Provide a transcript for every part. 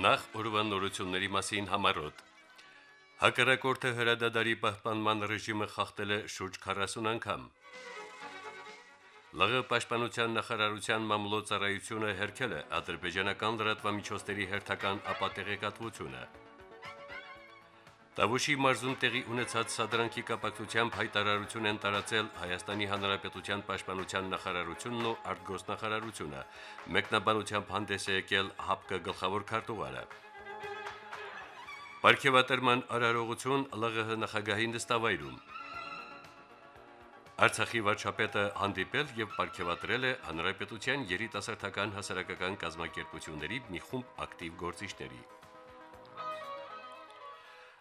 Նախ օրվան նորությունների մասին համարոտ։ Հակառակորդը հրադադարի պահպանման ռեժիմը խախտել է շուրջ 40 անգամ։ ԼՂ պաշտպանության նախարարության մամլոյցարայությունը հերքել է ադրբեջանական լրատվամիջոցների հերթական ապատեղեկատվությունը։ Տավուշի մարզում տեղի ունեցած սադրանքի կապակցությամբ հայտարարություն են տարածել Հայաստանի Հանրապետության Պաշտպանության նախարարությունն ու արտգործնախարարությունը։ Մեկնաբանությամբ հանդես է եկել ՀԱՊԿ գլխավոր քարտուղարը։ Պարքեվատրման արարողություն ԼՂՀ նախագահի նստավայրում։ Արցախի վարչապետը հանդիպել եւ պարգևատրել է հանրապետության երիտասարդական հասարակական կազմակերպությունների մի խումբ ակտիվ գործիչների։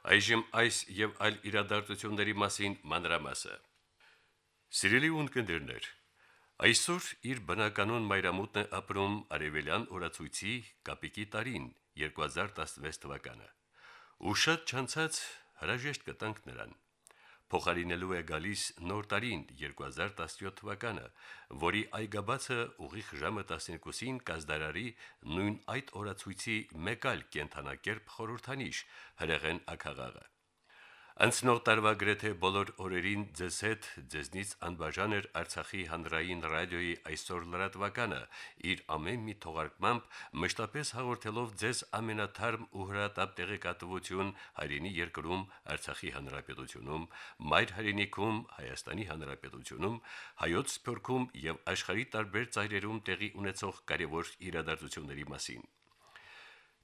Այժմ այս եւ այլ իրադարձությունների մասին մանրամասը։ Սիրելի ունկնդիրներ, այսօր իր բնականon մայրամուտն է ապրում Արևելյան օրացույցի Կապիկի տարին 2016 թվականը։ Ու շատ չանցած հրաժեշտ կտանք նրան փոխարինելու է գալիս նոր տարին 2017 թվականը, որի այգաբացը ուղիղ ժամը 12-ին կազդարարի նույն այդ օրացույցի մեկ այլ կենթանակերպ խորհրդանիշ հրեղեն ակաղաղը։ Անցնող տարվա գրեթե բոլոր օրերին ձեզ հետ ձեզնից անբաժան էր Արցախի հանրային ռադիոյի այսօր լրատվականը իր ամեն մի թողարկմամբ մշտապես հաղորդելով ձեզ ամենաթարմ ու հրատապ տեղեկատվություն հայրենի երկրում Արցախի հանրապետությունում, մայր հայրենիքում Հայաստանի հանրապետությունում, հայոց սփյուռքում եւ աշխարհի տարբեր ծայրերում տեղի ունեցող կարևոր իրադարձությունների մասին։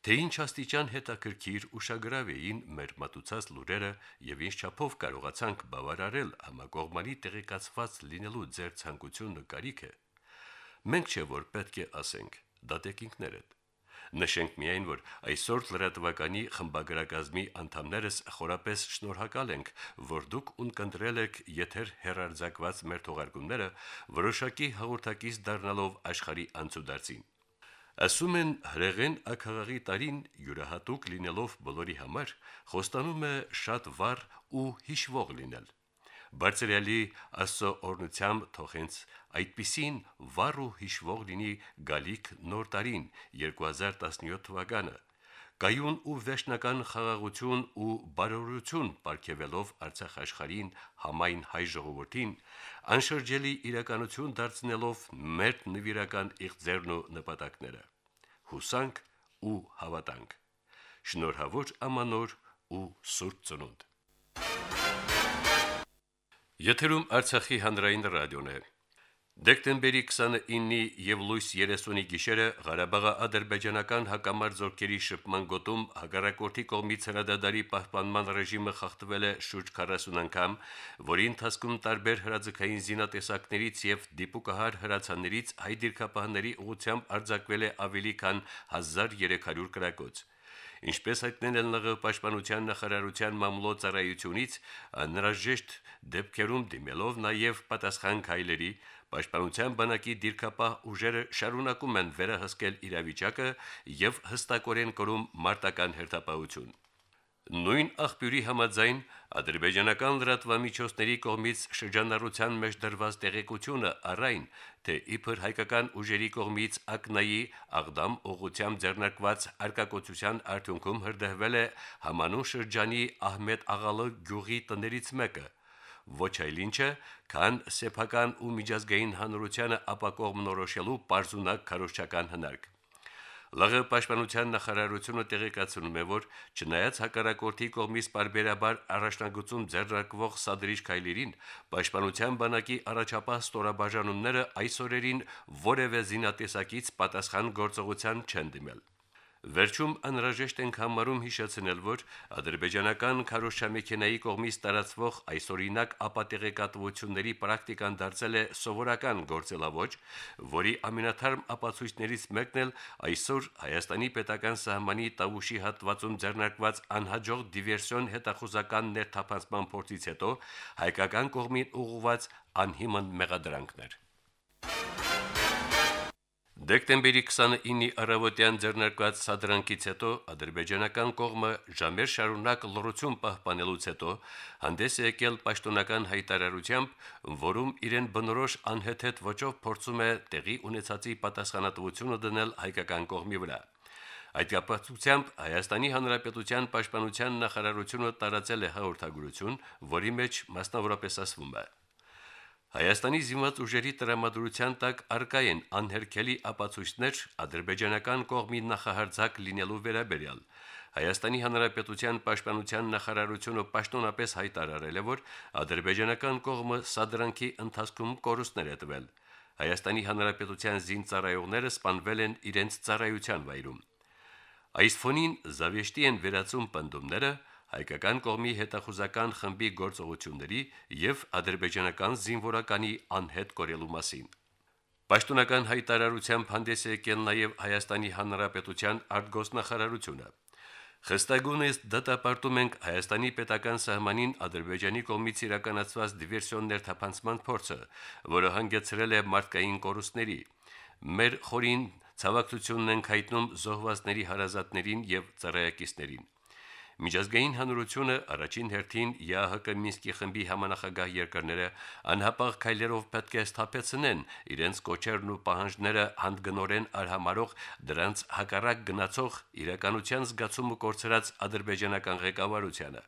Թե ինչ աստիճան հետաքրքիր ուշագրավ էին մեր մատուցած լուրերը եւ ինչ չափով կարողացանք բավարարել համակողմանի տեղեկացված լինելու ձեր ցանկությունը կարիքը, մենք չէ որ պետք է ասենք, դատեկինքներդ։ Նշենք միայն, որ այսօր լրատվականի խմբագրակազմի անդամներս խորապես շնորհակալ ենք, որ դուք ունկնդրել եք եթեր հերարձակված մեր թողարկումները, որոշակի հաղորդակից դառնալով աշխարհի անցուդարձին։ Ասում են հրեղեն ակաղաղի տարին յուրահատուկ լինելով բոլորի համար, խոստանում է շատ վառ ու հիշվող լինել։ Բարձրյալի աստծո օրնությամբ թողենց այդպիսին վառ ու հիշվող լինի գալիք նոր տարին 2017 թվականը կայուն ու վեշնական խաղաղություն ու բարօրություն ապարգևելով Արցախ աշխարհին համայն հայ ժողովրդին անշրջելի իրականություն դարձնելով մեր նվիրական իղձերն ու նպատակները հուսանք ու հավատանք շնորհավոր ամանոր ու սուրբ ծնունդ Եթերում Արցախի հանրային ռադիոն է Դեկտեմբերի 29-ի եւ լույս 30-ի գիշերը Ղարաբաղի ադրբեջանական հակամարտ զորքերի շփման գոտում հակառակորդի կողմից հրադադարի պահպանման ռեժիմը խախտվել է շուրջ 40 անգամ, որի ընթացքում տարբեր հրաձգային զինատեսակներից եւ դիպուկահար հրացաններից հայ դիրքապահների ուղությամբ արձակվել է ավելի քան 1300 կրակոց։ Ինչպես հայտնել են ԼՂ պաշտպանության նախարարության մամլոյցարայությունից, անհրաժեշտ դեպքերում դիմելով նաև պատասխան քայլերի Պաշտպանության բանակի դիրքապահ ուժերը շարունակում են վերահսկել իրավիճակը եւ հստակորեն կրում մարտական հերթապահություն։ Նույն աղբյուրի համաձայն ադրբեջանական լրատվամիջոցների կողմից շրջանառության մեջ դրված տեղեկությունը առայն, թե իբր հայկական ուժերի կողմից Ակնայի Աղդամ ուղությամբ ձեռնարկված արկակոծության արդյունքում հրդեհվել է համանուն շրջանի Ահմեդ Աղալը գյուղի տներից մեկը, ոչ այլ ինչը, քան սեփական ու միջազգային հանրությանը ապակողմ նորոշելու պարզունակ քարոշչական հնարք։ ԼՂ պաշտպանության նախարարությունը տեղեկացնում է, որ չնայած հակառակորդի կողմից բարբերաբար առաջնագծում ձեռնարկվող սադրիչ քայլերին, պաշտպանության բանակի առաջապահ ստորաբաժանումները այսօրերին որևէ զինատեսակից պատասխան գործողության չեն դիմել։ Վերջում անհրաժեշտ ենք համարում հիշեցնել, որ ադրբեջանական քարոշչամեքենայի կողմից տարածվող այսօրինակ ապատեղեկատվությունների պրակտիկան դարձել է սովորական գործելավոճ, որի ամենաթարմ ապացույցներից մեկն էլ այսօր Հայաստանի պետական սահմանի Տավուշի հատվածում ձեռնարկված անհաջող դիվերսիոն հետախուզական ներթափանցման փորձից հետո հայկական կողմին ուղղված անհիմն մեղադրանքներ։ Դեկտեմբերի 29-ի առավոտյան ձեռնարկված սադրանքից հետո ադրբեջանական կողմը ժամեր շարունակ լռություն պահպանելուց հետո հանդես է եկել պաշտոնական հայտարարությամբ, որում իրեն բնորոշ անհեթեթ ոճով փորձում է տեղի ունեցածի պատասխանատվությունը դնել հայկական կողմի վրա։ Այդ կապակցությամբ Հայաստանի Հանրապետության Պաշտպանության նախարարությունը տարածել է հաղորդագրություն, որի մեջ մասնավորապես ասվում է. Հայաստանի զինված ուժերի տրամադրության տակ արկա են անհերքելի ապացույցներ ադրբեջանական կողմի նախահարձակ լինելու վերաբերյալ։ Հայաստանի Հանրապետության Պաշտպանության նախարարությունը պաշտոնապես հայտարարել է, որ ադրբեջանական կողմը սադրանքի ընթացքում կորուստներ է տվել։ Հայաստանի Հանրապետության զինծառայողները սպանվել են իրենց ծառայության վայրում։ Այս ֆոնին զավեշտի են վերացում պնդումները հայկական կողմի հետախուզական խմբի գործողությունների եւ ադրբեջանական զինվորականի անհետ կորելու մասին։ Պաշտոնական հայտարարությամբ հանդես է եկել նաև Հայաստանի Հանրապետության արտգոսնախարարությունը։ Խստագունից դատապարտում ենք Հայաստանի պետական սահմանին Ադրբեջանի կողմից իրականացված դիվերսիոններ թափանցման փորձը, որը հանգեցրել է մարդկային կորուստների։ Մեր խորին ցավակցությունն ենք հայտնում զոհվածների հարազատներին եւ ծառայակիցներին։ Միջազգային հանրությունը առաջին հերթին ԵԱՀԿ Մինսկի խմբի համանախագահ երկրները անհապաղ քայլերով պետք է սթափեցնեն իրենց կոչերն ու պահանջները հանդգնորեն արհամարող դրանց հակառակ գնացող իրականության զգացումը կորցրած ադրբեջանական ղեկավարությանը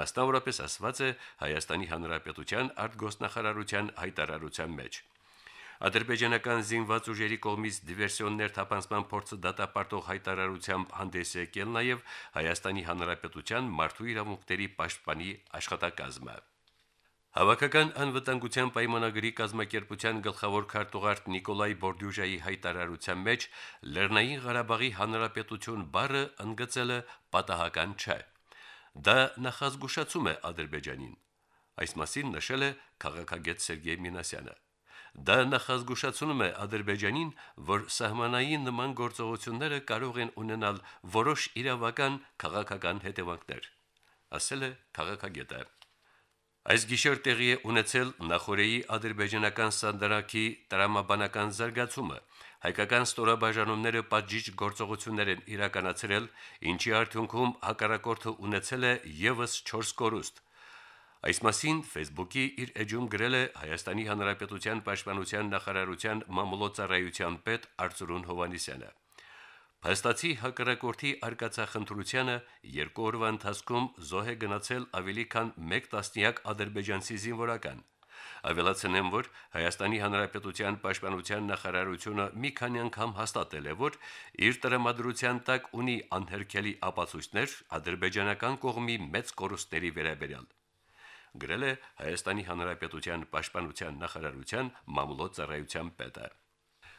մասնավորապես ասված է Հայաստանի Հանրապետության արտգոսնախարարության հայտարարության մեջ ադրբեջանական զինված ուժերի կողմից դիվերսիոններ թափանցման փորձը դատապարտող հայտարարությամբ հանդես եկել նաև Հայաստանի Հանրապետության մարդու իրավունքների պաշտպանի աշխատակազմը։ Հավաքական անվտանգության պայմանագրի կազմակերպության գլխավոր քարտուղարտ Նիկոլայ Բորդյուժայի հայտարարության մեջ Լեռնային Ղարաբաղի Հանրապետություն բառը ընդգծել է պատահական չէ։ Դա նախազգուշացում է Ադրբեջանին։ Այս մասին նշել է քաղաքագետ Սերգեյ Մինասյանը։ Դա նախազգուշացնում է Ադրբեջանին, որ սահմանային նման գործողությունները կարող են ունենալ որոշ իրավական քաղաքական հետևանքներ, ասել է քաղաքագետը։ Այս գիշեր տեղի է ունեցել Նախորեի ադրբեջանական սանդրակի տրամաբանական զարգացումը։ Հայկական ստորաբաժանումները պատժիչ գործողություններ են իրականացրել, ինչի արդյունքում հակառակորդը ունեցել է եւս 4 կորուստ։ Այս մասին Facebook-ի իր էջում գրել է Հայաստանի Հանրապետության Պաշտպանության նախարարության մամուլոցարայության պետ Արծրուն Հովանիսյանը։ Փաստացի հակառակորդի արկածախնդրությանը երկու օրվա ընթացքում զոհ է գնացել ավելի քան 1 տասնյակ ադրբեջանցի զինվորական։ Ավելացնեմ, որ Հայաստանի Հանրապետության Պաշտպանության նախարարությունը մի քանի անգամ հաստատել է, որ իր տրամադրության տակ ունի անհերքելի ապացույցներ ադրբեջանական կողմի մեծ կորուստների վերաբերյալ գրել է Հայաստանի Հանրապետության Պաշտպանության նախարարության մամուլոց ծառայության պետը։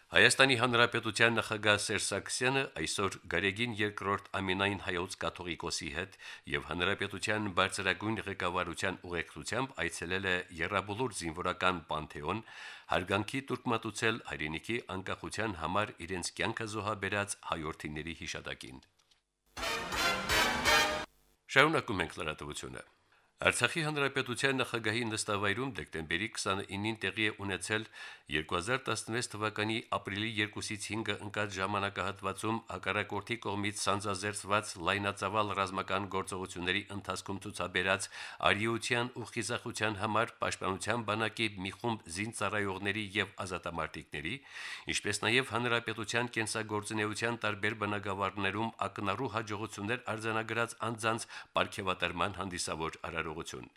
Հայաստանի Հանրապետության նախագահ Սերժ Սարգսյանը այսօր Գարեգին II ամենայն հայոց կաթողիկոսի հետ եւ Հանրապետության բարձրագույն ղեկավարության ուղեկցությամբ այցելել է Եռաբոլոր զինվորական պանթեոն, հարգանքի տուրկմատուցել հայրենիքի անկախության համար իրենց կյանքը զոհաբերած հայրենիների հիշատակին։ Շարունակում ենք լրատվությունը։ Արցախի հանրապետության նախագահի նստավայրում դեկտեմբերի 29-ին տեղի է ունեցել 2016 թվականի ապրիլի 2-ից 5-ը ընկած ժամանակահատվածում հակառակորդի կողմից սանձազերծված լայնածավալ ռազմական գործողությունների ընթացքում ցուցաբերած արիության ու խիզախության համար պաշտպանության բանակի մի խումբ զինծառայողների եւ ազատամարտիկների, ինչպես նաեւ հանրապետության կենսագործունեության տարբեր բնակավարներում ակնառու հաջողություններ արձանագրած անձանց ապարքեվատրման հանդիսավոր արարող կարողություն։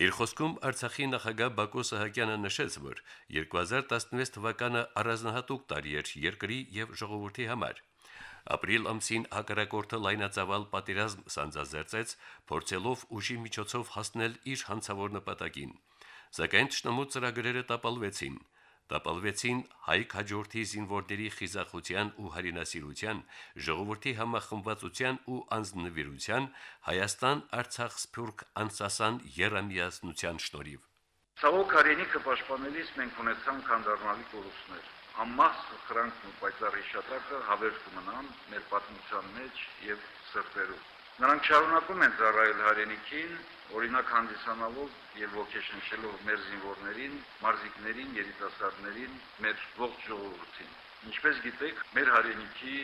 Իր խոսքում Արցախի նախագահ Բակո Սահակյանը նշեց, որ 2016 թվականը առանձնահատուկ տարի էր երկրի եւ ժողովրդի համար։ Ապրիլ ամսին հակառակորդը լայնածավալ պատերազմ սանձազերծեց, փորձելով ուժի միջոցով հասնել իր հանցավոր նպատակին։ Սակայն ճշտամու ծրագրերը տապալվեցին տապալվեցին հայք հաջորդի զինվորների խիզախության ու հարինասիրության, ժողովրդի համախմբվածության ու անձնվիրության Հայաստան-Արցախ սփյուռք անսասան երամիասնության շնորհիվ։ Ցավոք արենիքը պաշտպանելիս մենք ունեցանք անդառնալի կորուստներ։ Ամաս խրանքն ու պայծառ հիշատակը հավերժ կմնան մեր պատմության մեջ եւ սրտերում։ Նրանք շարունակում են ծառայել հայրենիքին, օրինակ հանդիսանալով եւ ողջշնչելով մեր զինվորներին, մարզիկներին, երիտասարդներին, մեր ողջ ժողովրդին։ Ինչպես գիտեք, մեր հայրենիքի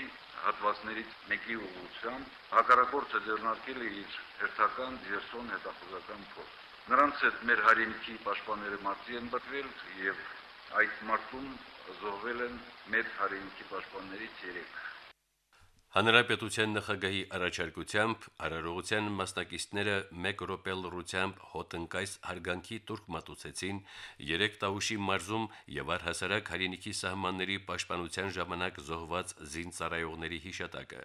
հատվածներից մեկի ուղղությամբ հակառակորդը ձեռնարկել է իր հերթական դիերսոն հետախուզական փորձ։ Նրանց հետ մեր հայրենիքի պաշտպանները մարտի են բռնել եւ այդ մարտում զոհվել են մեր հայրենիքի պաշտպաններից 3 Հանրապետության նախագահի առաջարկությամբ արարողության մասնակիցները 1 րոպե լռությամբ հոտնկայս հարգանքի տուրք մատուցեցին 3 տավուշի մարզում եւ առհասարակ հայրենիքի սահմանների պաշտպանության ժամանակ զոհված զինծառայողների հիշատակը։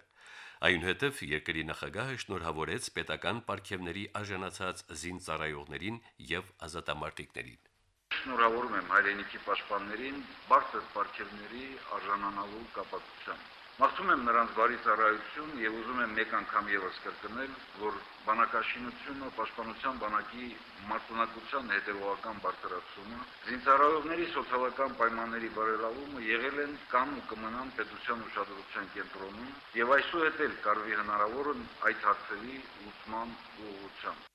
Այնուհետև երկրի նախագահը շնորհավորեց պետական ապարքևների արժանացած զինծառայողներին եւ ազատամարտիկներին։ Շնորհավորում եմ հայրենիքի պաշտպաններին բարձր ապարքևների արժանանալու կապակցությամբ Մաղթում եմ նրանց բարի ծառայություն եւ ուզում եմ մեկ անգամ եւս կրկնել, որ բանակաշինությունը, պաշտպանության բանակի մարտունակության հետևողական բարձրացումը, զինծառայողների սոցիալական պայմանների բարելավումը եղել են կամ ու կմնան պետության ուշադրության կենտրոնում եւ այսուհետ էլ կարվի հնարավոր այդ հարցերի լուծման ուղղությամբ։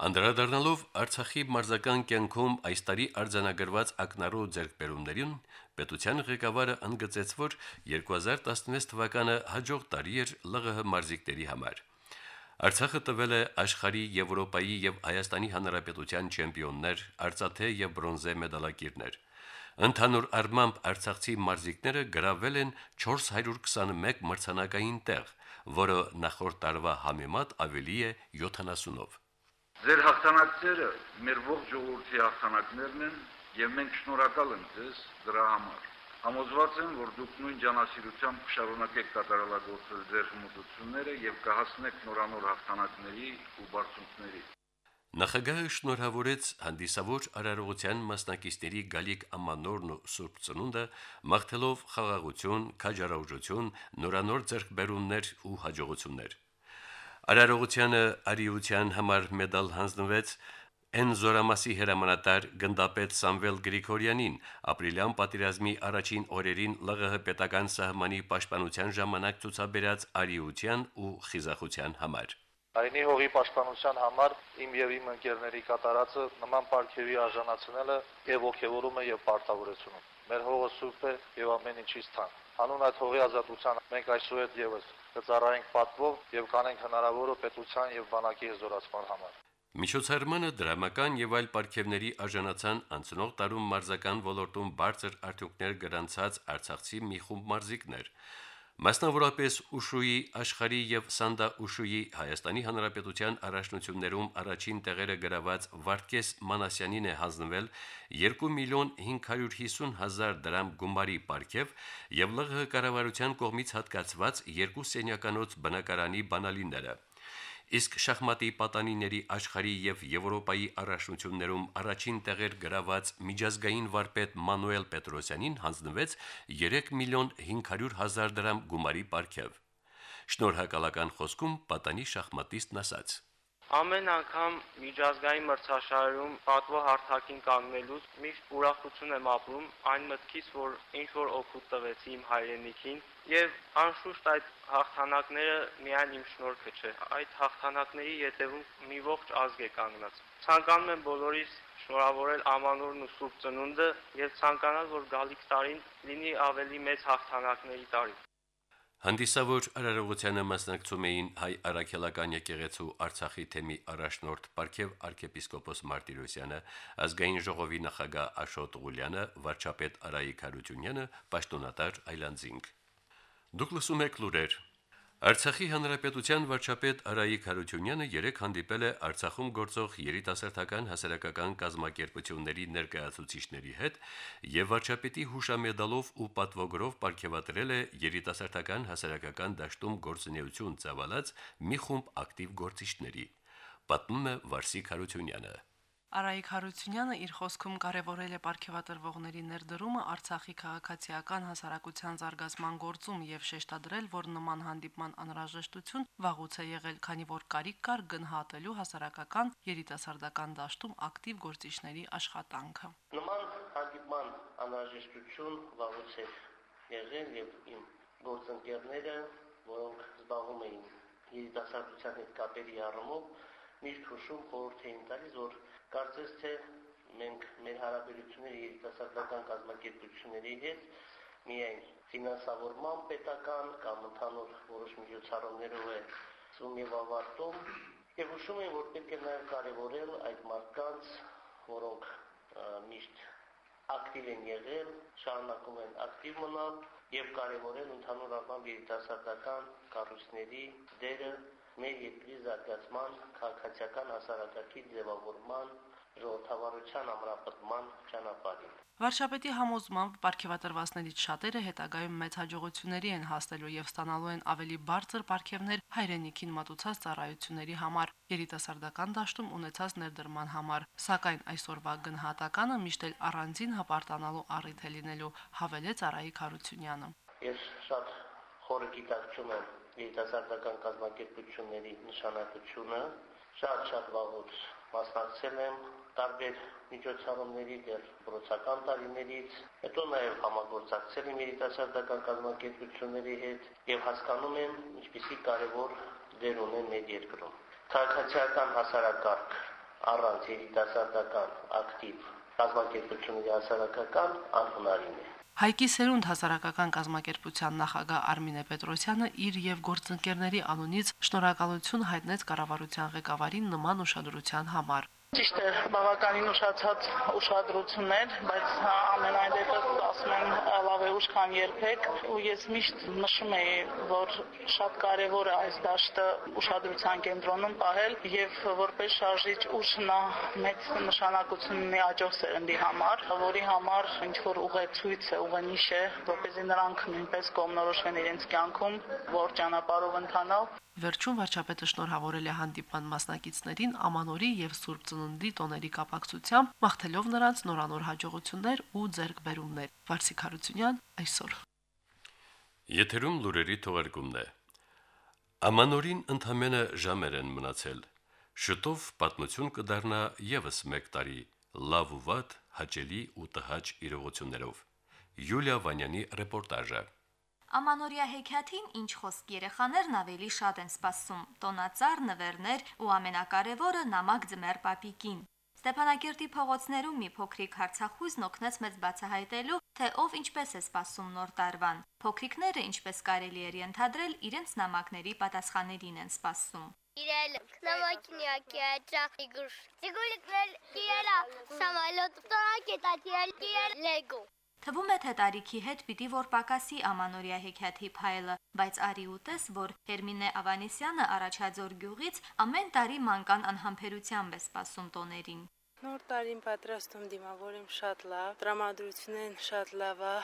Անդրադառնալով Արցախի մարզական կյանքում այս տարի արձանագրված ակնառու ձեռքբերումներին, պետության ղեկավարը ընդգծեց, որ 2016 թվականը հաջող տարի էր ԼՂՀ մարզիկների համար։ Արցախը տվել է աշխարհի, Եվրոպայի եւ Հայաստանի Հանրապետության չեմպիոններ, արծաթե եւ բրոնզե մեդալակիրներ։ Ընդհանուր առմամբ արցախցի մարզիկները գրավել են 421 մրցանակային տեղ, որը նախորդ տարվա համեմատ ավելի է 70-ով։ Ձեր հաղթանակները մեր ողջ ժողովրդի հաղթանակներն են եւ մենք շնորհակալ ենք ձեզ դրա համար։ Համոզված եմ, որ դուք նույն ջանասիրությամբ կշարունակեք կատարելագործել ձեր հմտությունները եւ կհասնեք նորանոր հաղթանակների ու բարձունքների։ Նախագահը շնորհավորեց հանդիսավոր արարողության մասնակիցների Գալիկ Ամանորն ու Սուրբ Ծնունդը, մաղթելով խաղաղություն, քաջարաուժություն, նորանոր ձեռքբերումներ ու հաջողություններ։ Արարողությանը արիության համար մեդալ հանձնվեց Են զորամասի հրամանատար գնդապետ Սամվել Գրիգորյանին ապրիլյան պատերազմի առաջին օրերին ԼՂՀ պետական սահմանի պաշտպանության ժամանակ ցուցաբերած արիության ու խիզախության համար։ Այնի հողի պաշտպանության համար իմ եւ իմ ընկերների կատարածը նման պարգևի արժանացնելը եւ ողջևորում է եւ պարտավորեցնում։ Մեր հողը սուրբ է եւ ամեն ինչից թանկ։ Հանուն այդ հողի ազատության մենք այսուհետ եւս կծառայենք պատվով եւ կանենք հնարավորը պետության եւ բանակի հզորացման համար։ Միջոցառմանը դրամական եւ այլ պարգևների արժանացան անցնող տարում մարզական ոլորտում բարձր արդյունքներ գրանցած Արցախցի մի խումբ մարզիկներ։ Մասնավորապես Ուշուի աշխարհի եւ Սանդա Ուշուի Հայաստանի Հանրապետության առաջնություններում առաջին տեղերը գրաված Վարդգես Մանասյանին է հանձնվել 2 միլիոն 550 հազար դրամ գումարի պարգև եւ ԼՂՀ կառավարության կողմից հատկացված երկու սենյականոց բնակարանի բանալիները իսկ շախմատի պատանիների աշխարհի եւ Եվրոպայի առաջնություններում առաջին տեղեր գրաված միջազգային վարպետ Մանուել Պետրոսյանին հանձնվեց 3 միլիոն 500 հազար դրամ գումարի պարգև։ Շնորհակալական խոսքում պատանի շախմատիստն ասաց. Ամեն անգամ միջազգային մրցաշարերում պատվո հարթակին կանգնելուց միշտ ուրախություն եմ ապրում այն մտքից, որ ինչ որ օգուտ տվեցի իմ հայրենիքին եւ անշուշտ այդ հաղթանակները միայն իմ շնորհքը չէ, այդ հաղթանակների յետևում մի ողջ ազգ է կանգնած։ Ցանկանում եմ բոլորիս շնորհավորել Ամանորն ու Սուրբ Ծնունդը եւ ցանկանալ, որ գալիք տարին լինի ավելի մեծ հաղթանակների տարի։ Հանդիսավոր արարողությանը մասնակցում էին հայ արաքելական եկեղեցու Արցախի թեմի առաջնորդ Պարքև arczepiskopos Մարտիրոսյանը, ազգային ժողովի նախագահ Աշոտ Ղուլյանը, վարչապետ Արայիկ Հարությունյանը, պաշտոնատար Այլանդզինգ։ Դուք լսում եք լուրեր Արցախի հանրապետության վարչապետ Արայիկ Հարությունյանը երեք հանդիպել է Արցախում գործող երիտասարդական հասարակական կազմակերպությունների ներկայացուցիչների հետ եւ վարչապետի հուշամեդալով ու պատվոգրով ապարգևատրել է երիտասարդական հասարակական դաշտում գործունեություն ծավալած մի խումբ ակտիվ գործիչների։ Պատմում է Վարսիկ Հարությունյանը։ Արայիկ Հարությունյանը իր խոսքում կարևորել է ապարքեվատրվողների ներդրումը Արցախի քաղաքացիական հասարակության զարգացման գործում եւ շեշտադրել, որ նման հանդիպման անհրաժեշտություն վաղուց է եղել, քանի որ կարիք կար գնահատելու հասարակական երիտասարդական դաշտում ակտիվ գործիչների աշխատանքը։ Նման հանդիպման անհրաժեշտություն վաղուց է եղել եւ իմ գործընկերները, որոնք զբաղվում էին երիտասարդության հետ կապերի առումով, միշտ հուշում խորհուրդ էին տալիս, որ Կարծես թե մենք մեր հարաբերությունները երիտասարդական կազմակերպությունների հետ միայն ֆինանսավորման պետական կամ ընդհանուր որոշ միջոցառումներով է ծում եւ ավարտում եւ հուշում եմ որ պետք է նաեւ կարեւորել այդ մարդկանց որոնք միշտ ակտիվ են եղել, շարունակում են ակտիվ մնալ եւ կարեւորել ընդհանուր առմամբ երիտասարդական կառույցների դերը մեր երկրի զարգացման, քաղաքացիական հասարակակի ձևավորման ժողովրդավարության ամրապնդման ճանապարհին։ Վարշապետի համոզմամբ ապարքեվատրվածներից շատերը հետագայում մեծ հաջողությունների են հասնելու եւ ստանալու են ավելի բարձր ապարքևներ հայրենիքին մատուցած ծառայությունների համար, երիտասարդական դաշտում ունեցած ներդրման համար, սակայն այսօրվա գնահատականը միշտ էլ առանձին հպարտանալու առիթ է լինելու, հավելեց Արայիկ Հարությունյանը։ Ես շատ խորը գիտակցում եմ երիտասարդական կազմակերպությունների նշանակությունը, շատ-շատ վաղուց մասնակցել եմ տարբեր միջոցառումների դեռ բրոցական տարիներից, հետո նաև համագործակցել եմ երիտասարդական կազմակերպությունների հետ եւ հասկանում եմ ինչպիսի կարևոր դեր ունեն մեր երկրում։ Քաղաքացիական հասարակարգ առանց երիտասարդական ակտիվ կազմակերպությունների հասարակական անհնարին է։ Հայկի Սերունդ հասարակական կազմակերպության նախագահ Արմինե Պետրոսյանը իր եւ գործընկերների անունից շնորհակալություն հայտնեց կառավարության ղեկավարին նման ուշադրության համար։ Ճիշտ է, բավականին ուշացած ուշադրություններ, բայց ամենայն են ուշ քան երբեք, ու ես միշտ նշում եի, որ շատ կարևոր է այս դաշտը ուշադրության կենտրոնում պահել եւ որպես շարժիչ ուժ նա մեծ նշանակություն ունի աջող սերնդի համար, որի համար ինչ որ ուղեցույց է, ուղենիշ է, որպեսզի նրանք նույնպես կողմնորոշվեն իրենց կյանքում, որ ճանապարհով ընթանալ Վերջում վարչապետը շնորհավորել է հանդիպան մասնակիցներին ամանորի եւ Սուրբ Ծննդի տոների կապակցությամբ, մաղթելով նրանց նորանոր հաջողություններ ու ձեռքբերումներ։ Վարսիկ Հարությունյան այսօր։ Եթերում լուրերի թողարկումն է։ Ամանորին ընդամենը ժամեր են մնացել։ Շուտով պատմություն կդառնա եւս 1 տարի լավ ու վատ, հաճելի ու տհաճ իրողություններով։ Յուլիա Վանյանի ռեպորտաժը։ Ամանորյա հեքիաթին ինչ խոսք երեխաներն ավելի շատ են սպասում՝ տոնածառ նվերներ ու ամենակարևորը նամակ ձմեր պապիկին։ Ստեփանակերտի փողոցներում մի փոքրիկ հարցախույզն օգնեց մեզ բացահայտելու, թե ով ինչպես է սպասում նոր տարվան։ Փոքրիկները, ինչպես կարելի էր ենթադրել, իրենց նամակների պատասխաններին են սպասում։ Իրել նամակնյակի աճա իգուր։ Իգուրիկներ իրելա սամալոտ տակետա իրել լեգո։ Թվում է թե տարիքի հետ պիտի որ պակասի ամանորյա հեքիաթի փայլը, բայց արի ուտես, որ Հերմինե Ավանեսյանը առաջաձոր գյուղից ամեն տարի մանկան անհամբերությամբ է սպասում տոներին։ Նոր տարին պատրաստում դիմավորեմ շատ լավ, տրամադրությունն շատ լավ է,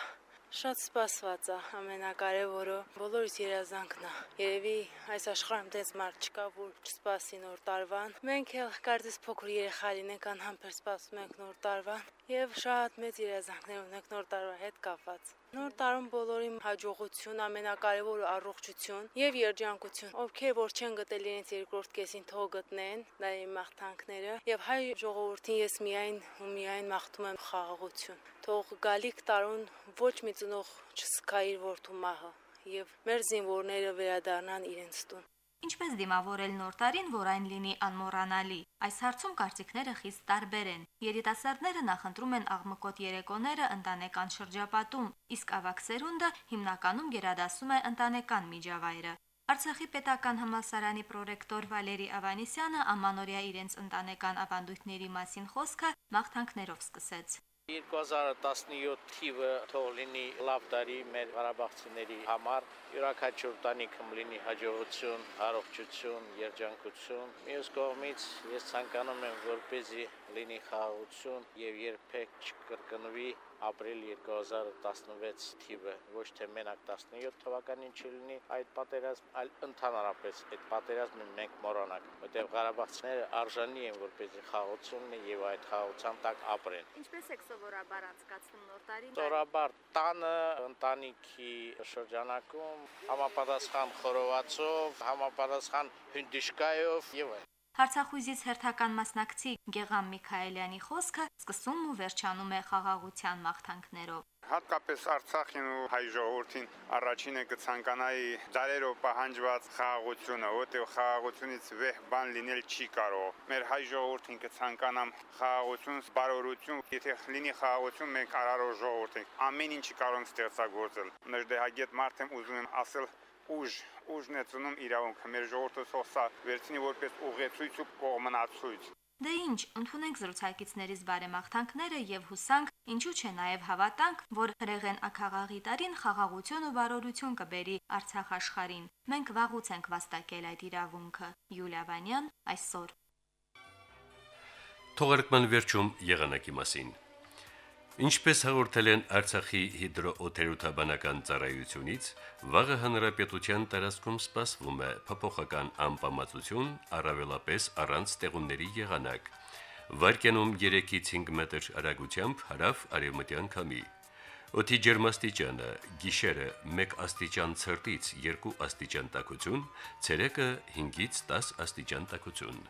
Շատ սպասված է ամենակարևորը բոլորիս երազանքն է։ Երևի այս աշխարհում դες մարդ չկա, որ չսպասի նոր տարվան։ Մենք էլ կարծես փոքր երեխա լինենք անհամբեր սպասում ենք նոր տարվան եւ շատ մեծ երազանքներ ունենք նոր տարվա հետ կապված։ Նոր տարում բոլորին հաջողություն, ամենակարևորը առողջություն եւ երջանկություն։ Ովքեր որ չեն գտել իրենց երկրորդ կեսին թող գտնեն, դա իմ մաղթանքները եւ հայ ժողովրդին ես միայն ու միայն մաղթում եմ խաղաղություն։ Թող գալիք տարուն ոչ մի ծնող չսկա իր որդու մահը եւ մեր զինվորները վերադառնան իրենց տուն։ Ինչպես դիմավորել նոր տարին, որ այն լինի անմոռանալի։ Այս հարցում կարծիքները խիստ տարբեր են։ Երիտասարդները նախընտրում են աղմկոտ երեկոները ընտանեկան շրջապատում, իսկ ավակ սերունդը հիմնականում գերադասում է ընտանեկան միջավայրը։ Արցախի պետական համալսարանի պրոռեկտոր Վալերի Ավանեսյանը ամանորյա իրենց ընտանեկան ավանդույթների մասին խոսքը մաղթանքներով սկսեց։ 2017 թիվը թող լինի լավ տարի մեր Ղարաբաղցիների համար, յուրաքանչյուր տանիքում լինի հաջողություն, առողջություն, երջանկություն։ Մյուս կողմից ես ցանկանում եմ, որպեսզի լինի խաղաղություն եւ երբեք չկրկնվի ապրիլ 2016 թիվը ոչ թե մենակ 17 թվականին չլինի այդ պատերազմ, այլ ընդհանրապես այդ պատերազմը մենք մոռանանք, որտեղ Ղարաբաղցիները արժանի են որպեսզի խաղաղությունն եւ այդ խաղաղության տակ ապրեն։ Ինչպես եք սովորաբար անցկացնում նոր տարին։ Սովորաբար տանը ընտանիքի շրջանակում համապատասխան խորովածով, համապատասխան հյուրիշկայով եւ այլն։ Հարցախույզից հերթական մասնակցի Գեգամ Միքայելյանի խոսքը սկսում ու վերջանում է խաղաղության մաղթանքներով։ Հատկապես Արցախին ու հայ ժողովրդին առաջինը կցանկանայի դարերով պահանջված խաղաղությունը, որտեղ խաղաղությունից վեհ բան լինել չի կարող։ Մեր հայ ժողովրդին կցանկանամ խաղաղություն, բարօրություն, եթե լինի խաղաղություն, մենք արարող ժողովուրդ ենք։ Ամեն ինչի կարող ենք ստեղծագործել։ Նժդեհագետ մարդ եմ ուզում եմ ասել ուժ ուժն է ծնում իրավունքը մեր ժողովուրդը սա վերցնի որպես ուղեցույց ու կողմնացույց Դե ինչ, ընդունենք զրուցակիցներից բարեմաղթանքները եւ հուսանք, ինչու՞ չէ նաեւ հավատանք, որ հրեղեն ակաղաղի տարին խաղաղություն ու բարօրություն կբերի Արցախ աշխարհին։ Մենք վաղուց ենք վաստակել այդ իրավունքը։ Յուլիա Վանյան այսօր։ Թողարկման վերջում եղանակի մասին։ Ինչպես հաղորդել են Արցախի հիդրոօթերոթաբանական ծառայությունից, վաղը հանրապետության տարածքում սպասվում է փոփոխական անբավարարություն, առավելապես առանց ստեղումների եղանակ։ Վարկյանում 3-ից 5 մետր արագությամբ հարավ արևմտյան քամի։ Օդի ջերմաստիճանը՝ գիշերը 1 աստիճան ցրտից 2 աստիճան տաքություն, ցերեկը 5-ից 10 աստիճան տաքություն։